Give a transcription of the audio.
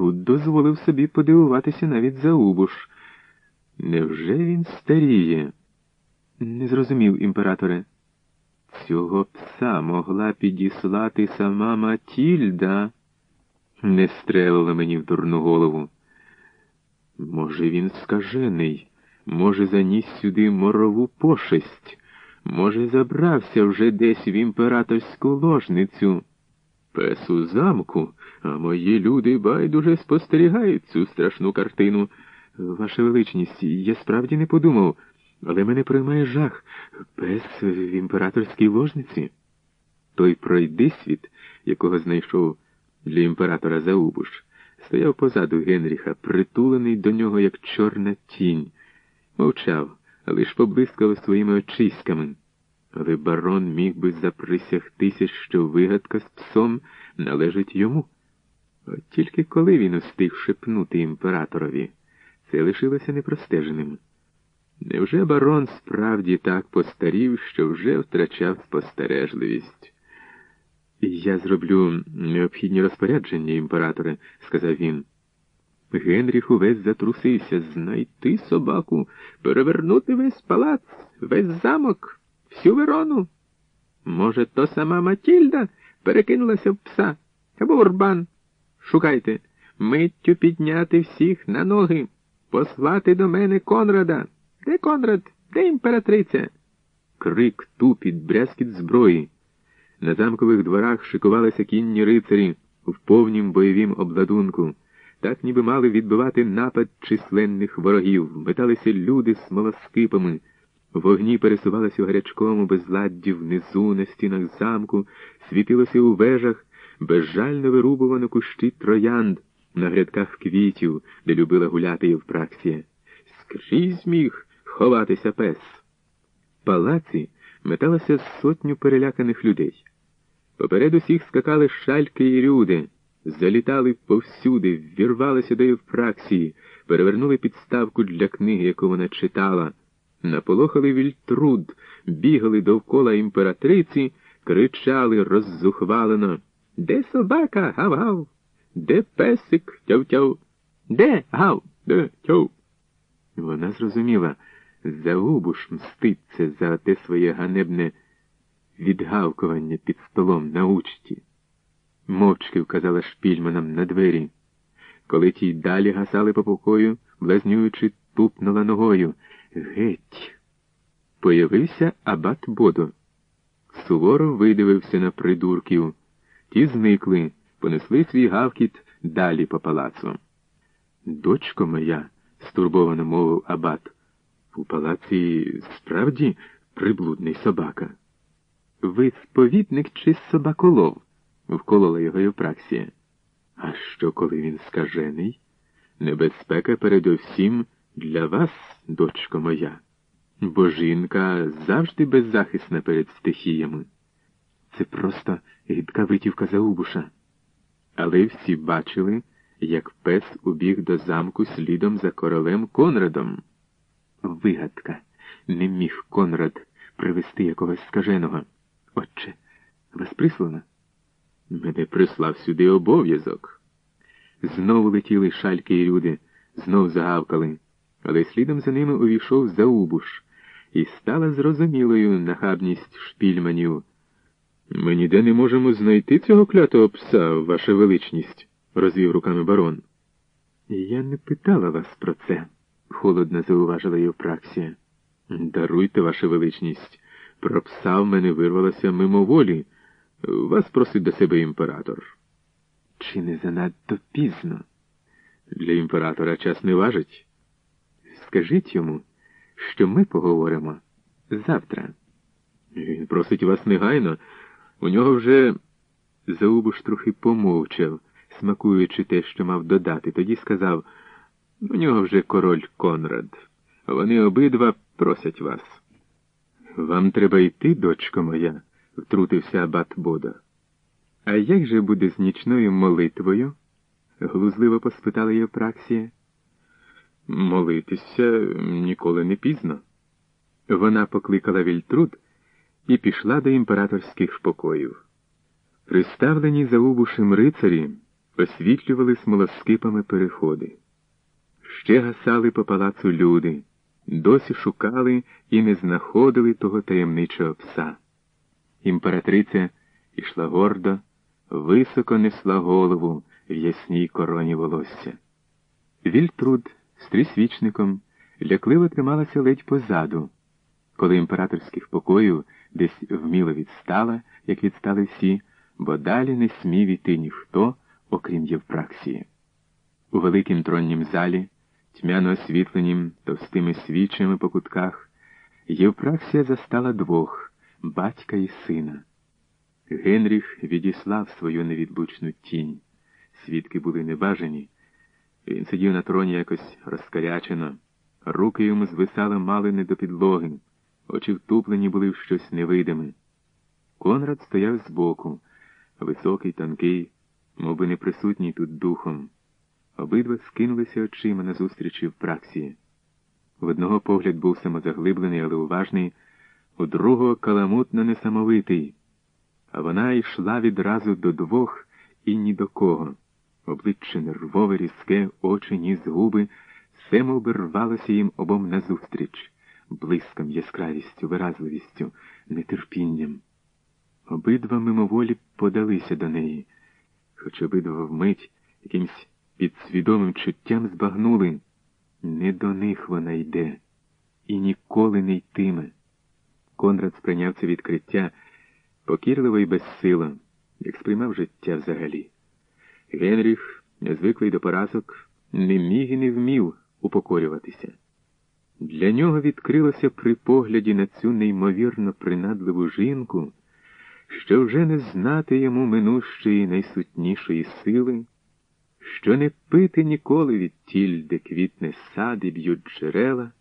Тут дозволив собі подивуватися навіть Заубуш. Невже він старіє? Не зрозумів імператоре. Цього пса могла підіслати сама Матільда. Не стрелила мені в дурну голову. Може, він скажений, може, заніс сюди морову пошесть, може, забрався вже десь в імператорську ложницю. Пес у замку, а мої люди байдуже спостерігають цю страшну картину. Ваша величність, я справді не подумав, але мене приймає жах. Пес в імператорській ложниці. Той пройдисвіт, якого знайшов для імператора Заубуш, стояв позаду Генріха, притулений до нього, як чорна тінь. Мовчав, лиш поблискав своїми очиськами. Але барон міг би заприсягтися, що вигадка з псом належить йому. От тільки коли він устиг шепнути імператорові, це лишилося непростеженим. Невже барон справді так постарів, що вже втрачав спостережливість? Я зроблю необхідні розпорядження, імператоре, сказав він. Генріх увесь затрусився знайти собаку, перевернути весь палац, весь замок, всю Верону. Може, то сама Матільда перекинулася в пса або Урбан. Шукайте, миттю підняти всіх на ноги, послати до мене Конрада. Де Конрад? Де імператриця? Крик, тупіт, брязкіт зброї. На замкових дворах шикувалися кінні рицарі в повнім бойовім обладунку. Так ніби мали відбивати напад численних ворогів, металися люди з смолоскипами. Вогні пересувалися у гарячкому безладді внизу на стінах замку, світилося у вежах, безжально вирубувано кущі троянд на грядках квітів, де любила гуляти Євпраксія. Скрізь міг ховатися пес. В палаці металося сотню переляканих людей. Поперед усіх скакали шальки і рюди, залітали повсюди, ввірвалися до Євпраксії, перевернули підставку для книги, яку вона читала, наполохали вільтруд, бігали довкола імператриці, кричали роззухвалено. Де собака? Гав-гав? Де песик? Тяв-тяв? Де гав? Де тяв? Вона зрозуміла, Заубуш мститься за те своє ганебне відгавкування під столом на учті. Мовчки вказала шпільманам на двері. Коли ті далі гасали по покою, блазнюючи, тупнула ногою. Геть. Появився абат Бодо. Суворо видивився на придурків. Ті зникли, понесли свій гавкіт далі по палацу. Дочко моя, стурбовано мовив абат, у палаці справді приблудний собака. Ви сповідник чи собаколов? вколола його Євпраксія. А що, коли він скажений? Небезпека передовсім для вас, дочко моя, бо жінка завжди беззахисна перед стихіями. Це просто гідка витівка Заубуша. Але всі бачили, як пес убіг до замку слідом за королем Конрадом. Вигадка, не міг Конрад привести якогось скаженого. Отче, вас прислано? Мене прислав сюди обов'язок. Знову летіли шальки і люди, знов загавкали, але слідом за ними увійшов Заубуш, і стала зрозумілою нахабність шпільманів. Ми ніде не можемо знайти цього клятого пса, ваша величність, розвів руками барон. Я не питала вас про це, холодно зауважила Євпраксія. Даруйте, ваша величність, про пса в мене вирвалося мимоволі. Вас просить до себе імператор. Чи не занадто пізно? Для імператора час не важить. Скажіть йому, що ми поговоримо завтра. Він просить вас негайно. У нього вже Заубуш трохи помовчав, смакуючи те, що мав додати. Тоді сказав у нього вже король Конрад. Вони обидва просять вас. Вам треба йти, дочко моя втрутився абат Бода. А як же буде з нічною молитвою? глузливо поспитала Євпраксія. Молитися ніколи не пізно. Вона покликала Вільтруд і пішла до імператорських покоїв. Приставлені за убушем рицарі освітлювали смолоскипами переходи. Ще гасали по палацу люди, досі шукали і не знаходили того таємничого пса. Імператриця ішла гордо, високо несла голову в ясній короні волосся. Вільтруд з трисвічником лякливо трималася ледь позаду, коли імператорських покоїв десь вміло відстала, як відстали всі, бо далі не смів іти ніхто, окрім Євпраксії. У великім троннім залі, тьмяно освітленім товстими свічами по кутках, Євпраксія застала двох батька і сина. Генріх відіслав свою невідлучну тінь. Свідки були небажані. Він сидів на троні якось розкарячено, руки йому звисали мали не до підлоги, очі втуплені були в щось невидиме. Конрад стояв збоку, високий, тонкий, мов би не присутній тут духом. Обидва скинулися очима назустрічі в праксії. В одного погляд був самозаглиблений, але уважний, у другого каламутно несамовитий, а вона йшла відразу до двох і ні до кого. Обличчя нервове, різке, очі, ніс, губи, все мов їм обом назустріч, блиском, яскравістю, виразливістю, нетерпінням. Обидва мимоволі подалися до неї, хоч обидва вмить якимсь підсвідомим чуттям збагнули. Не до них вона йде і ніколи не йтиме. Конрад сприйняв це відкриття покірливо і безсило, як сприймав життя взагалі. Генріх, незвиклий до поразок, не міг і не вмів упокорюватися. Для нього відкрилося при погляді на цю неймовірно принадливу жінку, що вже не знати йому минущої найсутнішої сили, що не пити ніколи від тіль, де квітне сад і б'ють джерела.